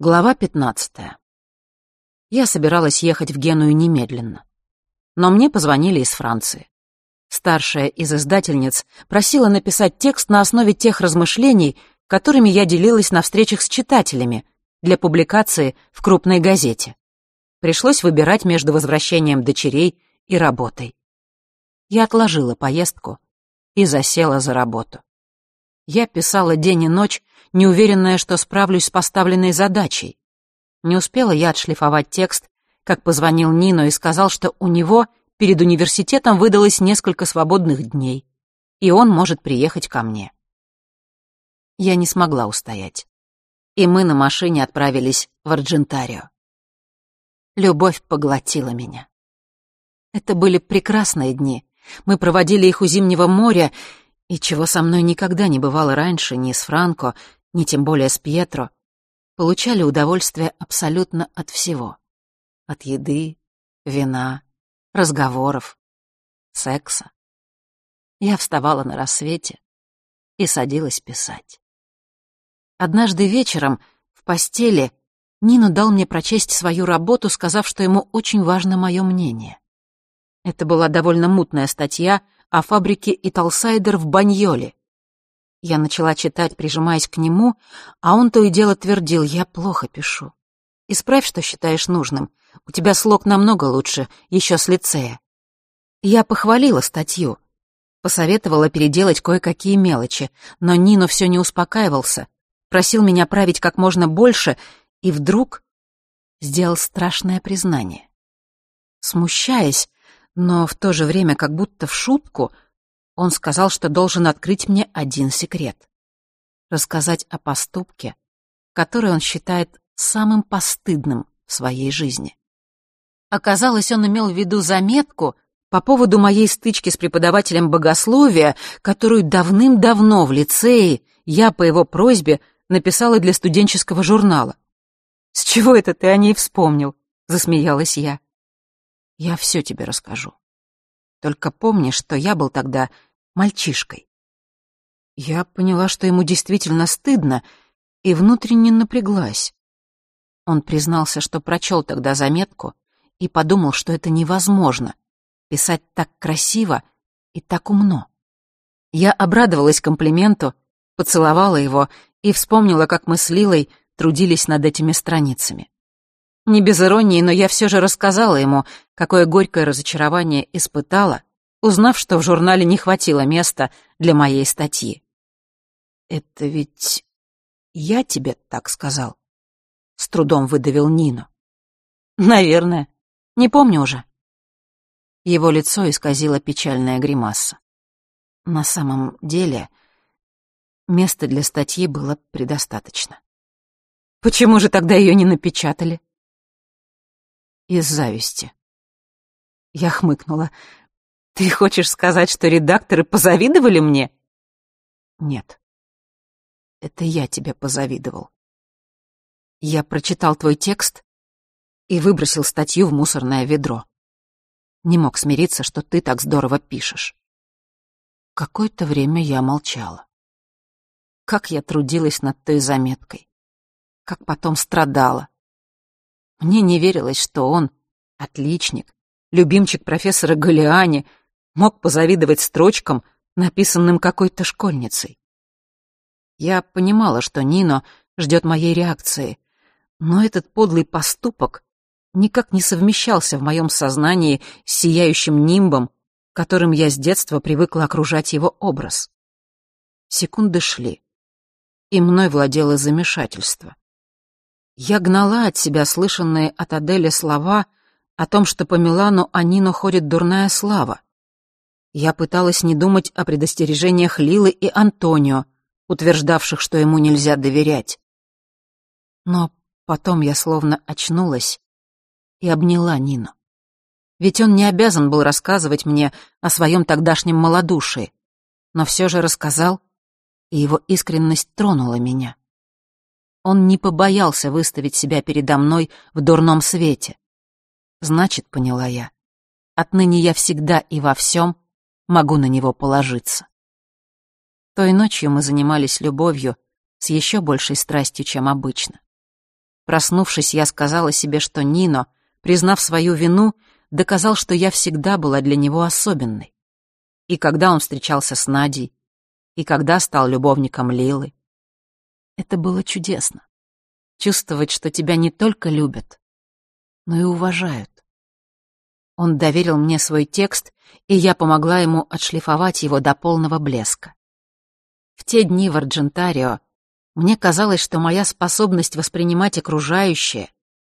Глава 15. Я собиралась ехать в Геную немедленно. Но мне позвонили из Франции. Старшая из издательниц просила написать текст на основе тех размышлений, которыми я делилась на встречах с читателями для публикации в крупной газете. Пришлось выбирать между возвращением дочерей и работой. Я отложила поездку и засела за работу. Я писала день и ночь, неуверенная, что справлюсь с поставленной задачей. Не успела я отшлифовать текст, как позвонил Нино и сказал, что у него перед университетом выдалось несколько свободных дней, и он может приехать ко мне. Я не смогла устоять, и мы на машине отправились в Арджентарио. Любовь поглотила меня. Это были прекрасные дни. Мы проводили их у Зимнего моря, и чего со мной никогда не бывало раньше, ни с Франко, ни тем более с Пьетро, получали удовольствие абсолютно от всего. От еды, вина, разговоров, секса. Я вставала на рассвете и садилась писать. Однажды вечером в постели Нину дал мне прочесть свою работу, сказав, что ему очень важно мое мнение. Это была довольно мутная статья о фабрике Италсайдер в Баньоле, я начала читать, прижимаясь к нему, а он то и дело твердил, я плохо пишу. Исправь, что считаешь нужным. У тебя слог намного лучше, еще с лицея. Я похвалила статью, посоветовала переделать кое-какие мелочи, но Нино все не успокаивался, просил меня править как можно больше и вдруг сделал страшное признание. Смущаясь, но в то же время как будто в шутку — он сказал, что должен открыть мне один секрет. Рассказать о поступке, который он считает самым постыдным в своей жизни. Оказалось, он имел в виду заметку по поводу моей стычки с преподавателем богословия, которую давным-давно в лицее я по его просьбе написала для студенческого журнала. «С чего это ты о ней вспомнил?» — засмеялась я. «Я все тебе расскажу. Только помни, что я был тогда мальчишкой. Я поняла, что ему действительно стыдно, и внутренне напряглась. Он признался, что прочел тогда заметку и подумал, что это невозможно — писать так красиво и так умно. Я обрадовалась комплименту, поцеловала его и вспомнила, как мы с Лилой трудились над этими страницами. Не без иронии, но я все же рассказала ему, какое горькое разочарование испытала, узнав, что в журнале не хватило места для моей статьи. «Это ведь я тебе так сказал?» — с трудом выдавил Нину. «Наверное. Не помню уже». Его лицо исказило печальная гримаса. На самом деле, места для статьи было предостаточно. Почему же тогда ее не напечатали? Из зависти. Я хмыкнула. Ты хочешь сказать, что редакторы позавидовали мне? Нет. Это я тебе позавидовал. Я прочитал твой текст и выбросил статью в мусорное ведро. Не мог смириться, что ты так здорово пишешь. Какое-то время я молчала. Как я трудилась над той заметкой. Как потом страдала. Мне не верилось, что он, отличник, любимчик профессора Галиани, мог позавидовать строчкам, написанным какой-то школьницей. Я понимала, что Нино ждет моей реакции, но этот подлый поступок никак не совмещался в моем сознании с сияющим нимбом, которым я с детства привыкла окружать его образ. Секунды шли, и мной владело замешательство. Я гнала от себя слышанные от Аделя слова о том, что по Милану о Нино ходит дурная слава. Я пыталась не думать о предостережениях Лилы и Антонио, утверждавших, что ему нельзя доверять. Но потом я словно очнулась и обняла Нину. Ведь он не обязан был рассказывать мне о своем тогдашнем малодушии, но все же рассказал, и его искренность тронула меня. Он не побоялся выставить себя передо мной в дурном свете. Значит, поняла я, отныне я всегда и во всем могу на него положиться. Той ночью мы занимались любовью с еще большей страстью, чем обычно. Проснувшись, я сказала себе, что Нино, признав свою вину, доказал, что я всегда была для него особенной. И когда он встречался с Надей, и когда стал любовником Лилы. Это было чудесно. Чувствовать, что тебя не только любят, но и уважают. Он доверил мне свой текст, и я помогла ему отшлифовать его до полного блеска. В те дни в Арджентарио мне казалось, что моя способность воспринимать окружающее,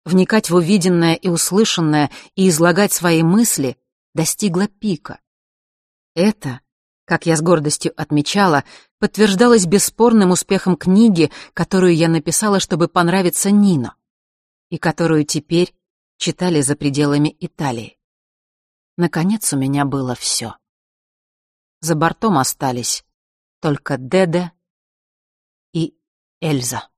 вникать в увиденное и услышанное и излагать свои мысли достигла пика. Это, как я с гордостью отмечала, подтверждалось бесспорным успехом книги, которую я написала, чтобы понравиться Нино, и которую теперь читали за пределами Италии. Наконец у меня было все. За бортом остались только Деде и Эльза.